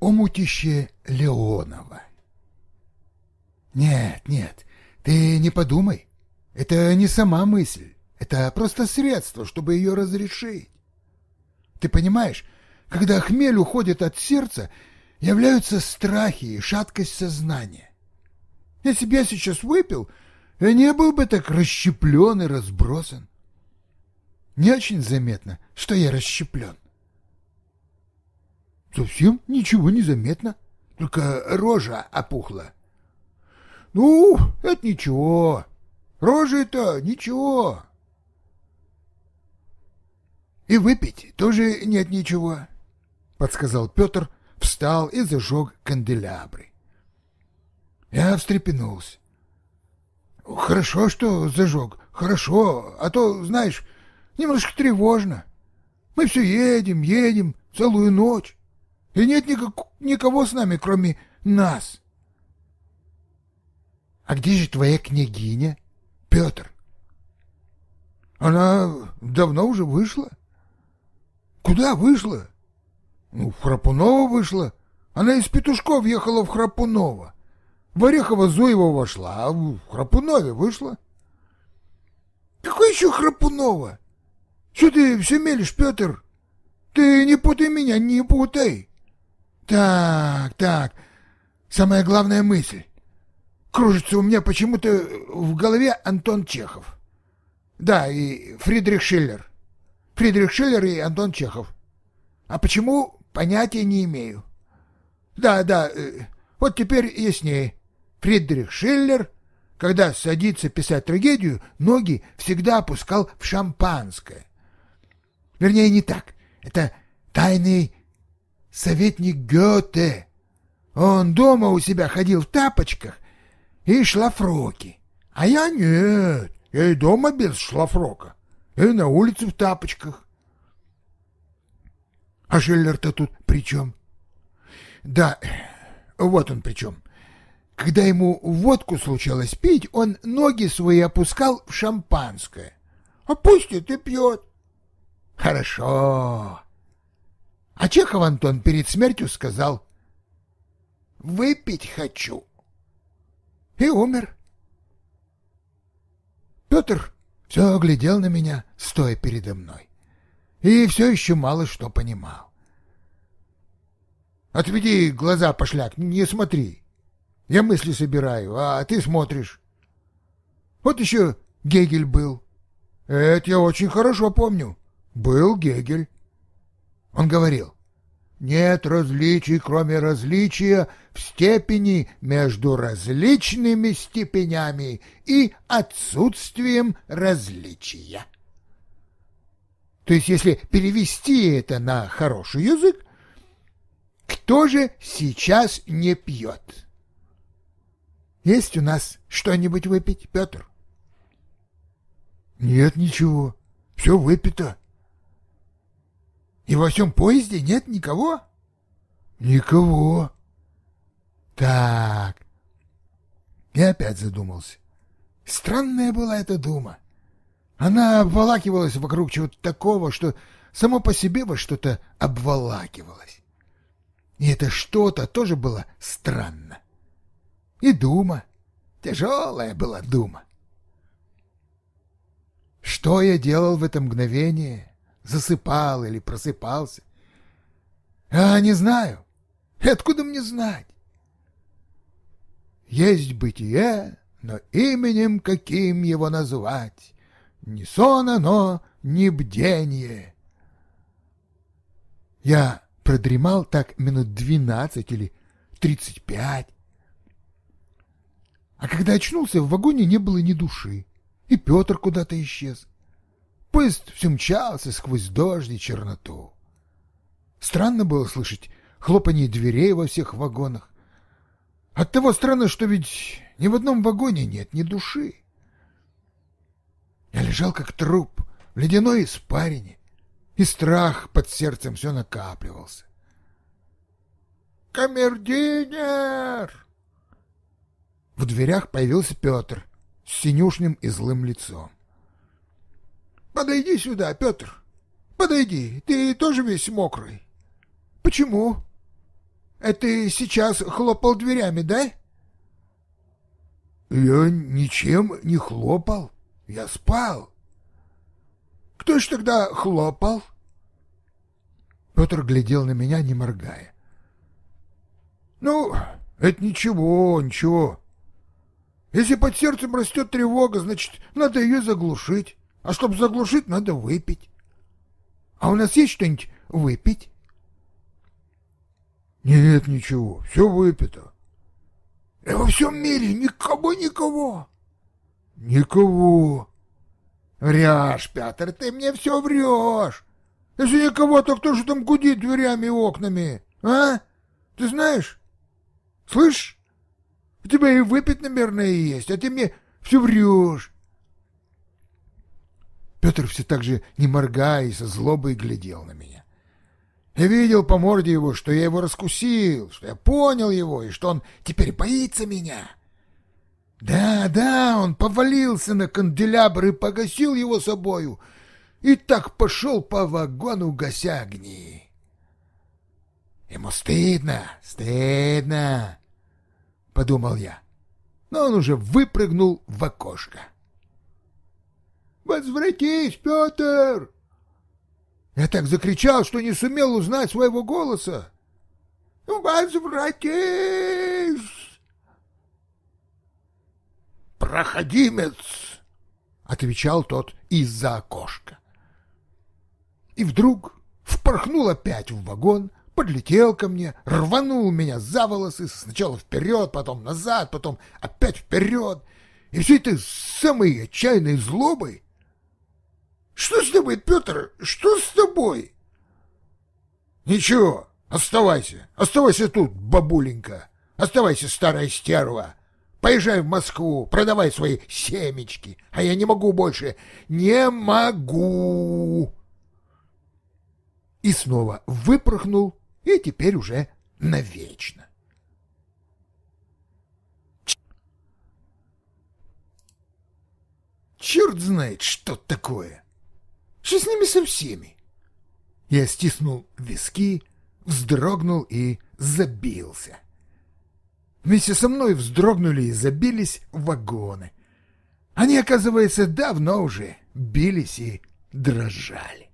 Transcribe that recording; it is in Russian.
омутище Леонова. Нет, нет, ты не подумай. Это не сама мысль. Это просто средство, чтобы ее разрешить. Ты понимаешь, когда хмель уходит от сердца, являются страхи и шаткость сознания. Если бы я сейчас выпил, я не был бы так расщеплен и разбросан. Не очень заметно, что я расщеплен. Совсем ничего не заметно, только рожа опухла. Ну, это ничего. Рожа-то ничего. И выпить тоже нет ничего, подсказал Петр, встал и зажег канделябры. Я встрепенулся. Хорошо, что зажег, хорошо, а то, знаешь, немножко тревожно. Мы все едем, едем целую ночь, и нет никак, никого с нами, кроме нас. А где же твоя княгиня, Петр? Она давно уже вышла. Куда вышла? Ну, в Храпунова вышла. Она из Петушков ехала в Храпунова. В Орехово-Зуево вошла, а в Храпунове вышла. Какой еще Храпунова? Что ты все мелешь, Петр? Ты не путай меня, не путай. Так, так, самая главная мысль. Кружится у меня почему-то в голове Антон Чехов. Да, и Фридрих Шиллер. Фридрих Шиллер и Антон Чехов. А почему, понятия не имею. Да, да, э, вот теперь яснее. Фридрих Шиллер, когда садится писать трагедию, ноги всегда опускал в шампанское. Вернее, не так. Это тайный советник Гёте. Он дома у себя ходил в тапочках и шлафроке. А я нет, я и дома без шлафрока и на улице в тапочках. А Шиллер-то тут при чем? Да, вот он при чем. Когда ему водку случалось пить, он ноги свои опускал в шампанское. А пусть это пьет. Хорошо. А Чехов Антон перед смертью сказал «Выпить хочу». И умер. Петр все глядел на меня, стоя передо мной, и все еще мало что понимал. «Отведи глаза, пошляк, не смотри. Я мысли собираю, а ты смотришь. Вот еще Гегель был. Это я очень хорошо помню. Был Гегель. Он говорил, нет различий, кроме различия в степени между различными степенями и отсутствием различия. То есть, если перевести это на хороший язык, кто же сейчас не пьет? Есть у нас что-нибудь выпить, Петр? Нет ничего, все выпито. И во всем поезде нет никого? Никого. Так. И опять задумался. Странная была эта дума. Она обволакивалась вокруг чего-то такого, что само по себе во что-то обволакивалось. И это что-то тоже было странно. И дума. Тяжелая была дума. Что я делал в это мгновение? Засыпал или просыпался. А не знаю. Откуда мне знать? Есть бытие, но именем каким его назвать? Ни сон оно, ни бдение. Я продремал так минут двенадцать или тридцать пять. А когда очнулся, в вагоне не было ни души, и Петр куда-то исчез. Поезд все мчался сквозь дождь и черноту. Странно было слышать хлопанье дверей во всех вагонах. Оттого странно, что ведь ни в одном вагоне нет ни души. Я лежал как труп в ледяной испарине, и страх под сердцем все накапливался. «Камердинер!» В дверях появился Петр с синюшным и злым лицом. Подойди сюда, Петр. Подойди, ты тоже весь мокрый. Почему? это ты сейчас хлопал дверями, да? Я ничем не хлопал. Я спал. Кто ж тогда хлопал? Петр глядел на меня, не моргая. Ну, это ничего, ничего. Если под сердцем растет тревога, значит, надо ее заглушить. А чтобы заглушить, надо выпить. А у нас есть что-нибудь выпить? Нет, ничего, все выпито. И во всем мире никого никого. Никого. Врешь, Петр, ты мне все врешь. Если никого, то кто же там гудит дверями и окнами, а? Ты знаешь? Слышь? У тебя и выпить, наверное, есть, а ты мне все врешь. Петр все так же, не моргая, со злобой глядел на меня. Я видел по морде его, что я его раскусил, что я понял его, и что он теперь боится меня. Да, да, он повалился на канделябр и погасил его собою, и так пошел по вагону, гася огни. Ему стыдно, стыдно, — подумал я, но он уже выпрыгнул в окошко. «Возвратись, Петр!» Я так закричал, что не сумел узнать своего голоса. «Возвратись!» «Проходимец!» — отвечал тот из-за окошка. И вдруг впорхнул опять в вагон, подлетел ко мне, рванул меня за волосы, сначала вперед, потом назад, потом опять вперед, и все это с самой отчаянной злобой. «Что с тобой, Петр? Что с тобой?» «Ничего, оставайся, оставайся тут, бабуленька, оставайся, старая стерва. Поезжай в Москву, продавай свои семечки, а я не могу больше, не могу!» И снова выпорхнул и теперь уже навечно. Черт знает, что такое. Что с ними со всеми? Я стиснул виски, вздрогнул и забился. Вместе со мной вздрогнули и забились вагоны. Они, оказывается, давно уже бились и дрожали.